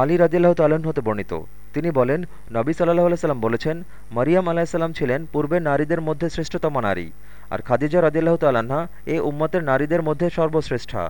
আলী রাজিল্লাহ তালন হতে বর্ণিত। তিনি বলেন, নবী সাল্লাহ আলাইসাল্লাম বলেছেন, মারিয়াম আলাহিসাল্লাম ছিলেন পূর্বের নারীদের মধ্যে শ্রেষ্ঠতম নারী, আর খাদিজা রাজিল্লাহ তাল্লাহা এ উম্মতের নারীদের মধ্যে সর্বশ্রেষ্ঠা।